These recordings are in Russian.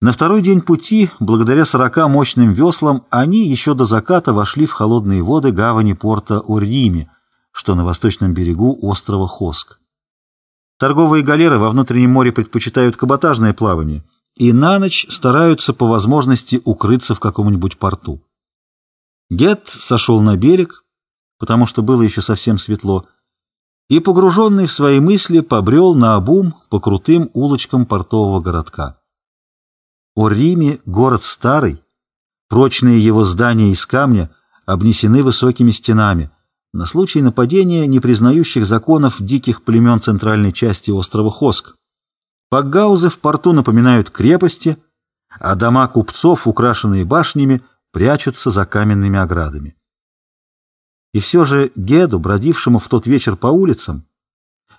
На второй день пути, благодаря сорока мощным веслам, они еще до заката вошли в холодные воды гавани порта Урриме, что на восточном берегу острова Хоск. Торговые галеры во внутреннем море предпочитают каботажное плавание и на ночь стараются по возможности укрыться в каком-нибудь порту. Гет сошел на берег, потому что было еще совсем светло, и, погруженный в свои мысли, побрел на обум по крутым улочкам портового городка. О Риме город старый, прочные его здания из камня обнесены высокими стенами, на случай нападения не признающих законов диких племен центральной части острова Хоск. Пакгаузы в порту напоминают крепости, а дома купцов, украшенные башнями, прячутся за каменными оградами. И все же Геду, бродившему в тот вечер по улицам,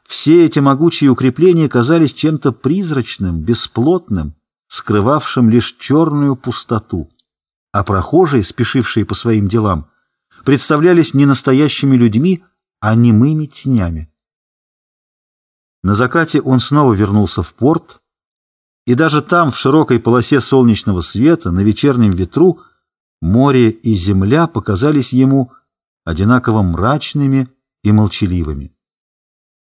все эти могучие укрепления казались чем-то призрачным, бесплотным, скрывавшим лишь черную пустоту, а прохожие, спешившие по своим делам, представлялись не настоящими людьми, а немыми тенями. На закате он снова вернулся в порт, и даже там, в широкой полосе солнечного света, на вечернем ветру, море и земля показались ему одинаково мрачными и молчаливыми.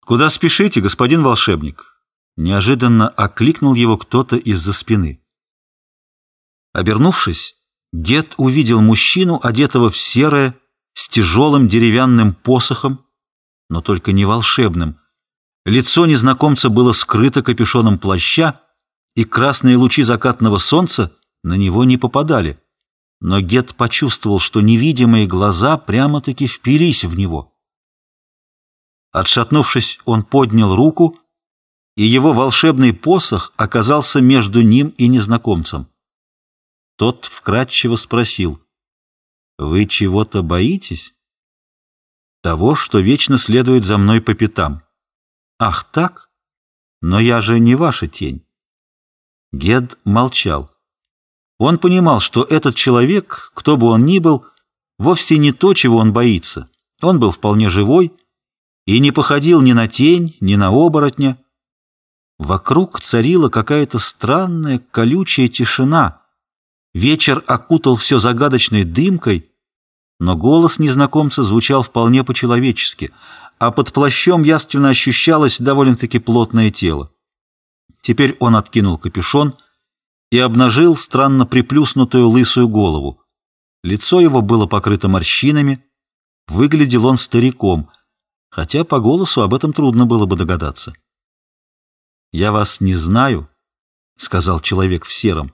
«Куда спешите, господин волшебник?» Неожиданно окликнул его кто-то из-за спины. Обернувшись, дед увидел мужчину, одетого в серое, с тяжелым деревянным посохом, но только не волшебным. Лицо незнакомца было скрыто капюшоном плаща, и красные лучи закатного солнца на него не попадали. Но Гет почувствовал, что невидимые глаза прямо-таки впились в него. Отшатнувшись, он поднял руку и его волшебный посох оказался между ним и незнакомцем. Тот вкратчиво спросил, «Вы чего-то боитесь?» «Того, что вечно следует за мной по пятам». «Ах, так? Но я же не ваша тень». Гед молчал. Он понимал, что этот человек, кто бы он ни был, вовсе не то, чего он боится. Он был вполне живой и не походил ни на тень, ни на оборотня, Вокруг царила какая-то странная колючая тишина. Вечер окутал все загадочной дымкой, но голос незнакомца звучал вполне по-человечески, а под плащом явственно ощущалось довольно-таки плотное тело. Теперь он откинул капюшон и обнажил странно приплюснутую лысую голову. Лицо его было покрыто морщинами, выглядел он стариком, хотя по голосу об этом трудно было бы догадаться. «Я вас не знаю», — сказал человек в сером,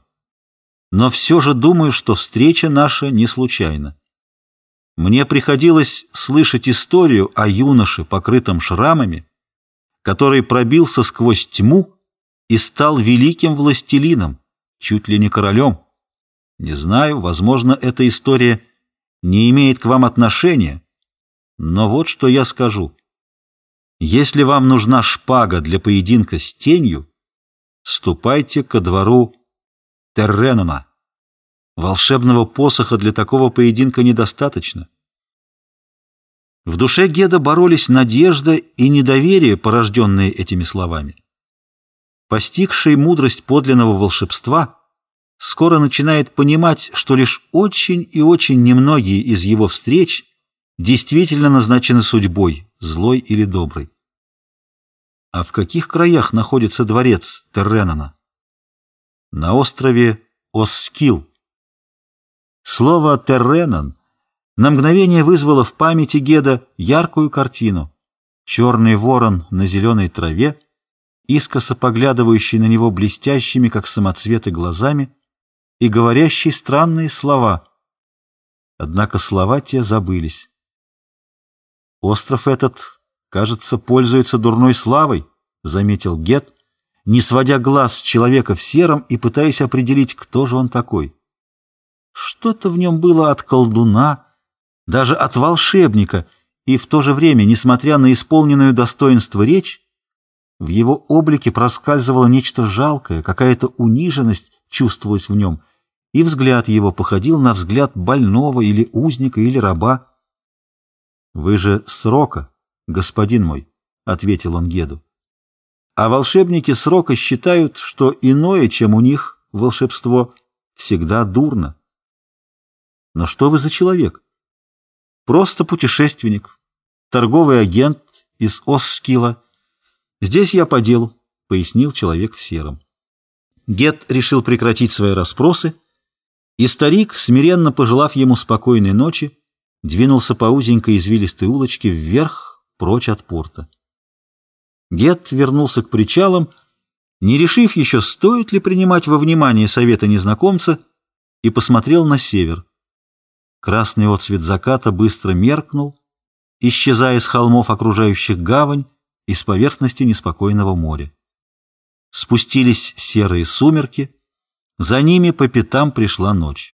«но все же думаю, что встреча наша не случайна. Мне приходилось слышать историю о юноше, покрытом шрамами, который пробился сквозь тьму и стал великим властелином, чуть ли не королем. Не знаю, возможно, эта история не имеет к вам отношения, но вот что я скажу. Если вам нужна шпага для поединка с тенью, ступайте ко двору Терренума. Волшебного посоха для такого поединка недостаточно. В душе Геда боролись надежда и недоверие, порожденные этими словами. Постигший мудрость подлинного волшебства скоро начинает понимать, что лишь очень и очень немногие из его встреч действительно назначены судьбой, злой или доброй. А в каких краях находится дворец Терренана? На острове Оскил. Слово «Терренан» на мгновение вызвало в памяти Геда яркую картину. Черный ворон на зеленой траве, искоса поглядывающий на него блестящими, как самоцветы, глазами и говорящий странные слова. Однако слова те забылись. Остров этот, кажется, пользуется дурной славой, заметил Гет, не сводя глаз с человека в сером и пытаясь определить, кто же он такой. Что-то в нем было от колдуна, даже от волшебника, и в то же время, несмотря на исполненную достоинство речь, в его облике проскальзывало нечто жалкое, какая-то униженность чувствовалась в нем, и взгляд его походил на взгляд больного или узника или раба. «Вы же срока, господин мой», — ответил он Геду. «А волшебники срока считают, что иное, чем у них, волшебство всегда дурно. Но что вы за человек? Просто путешественник, торговый агент из Осскила. Здесь я по делу, пояснил человек в сером. Гет решил прекратить свои расспросы, и старик, смиренно пожелав ему спокойной ночи, двинулся по узенькой извилистой улочке вверх, прочь от порта. Гет вернулся к причалам, не решив еще, стоит ли принимать во внимание совета незнакомца, и посмотрел на север. Красный отцвет заката быстро меркнул, исчезая с холмов, окружающих гавань, и с поверхности неспокойного моря. Спустились серые сумерки, за ними по пятам пришла ночь.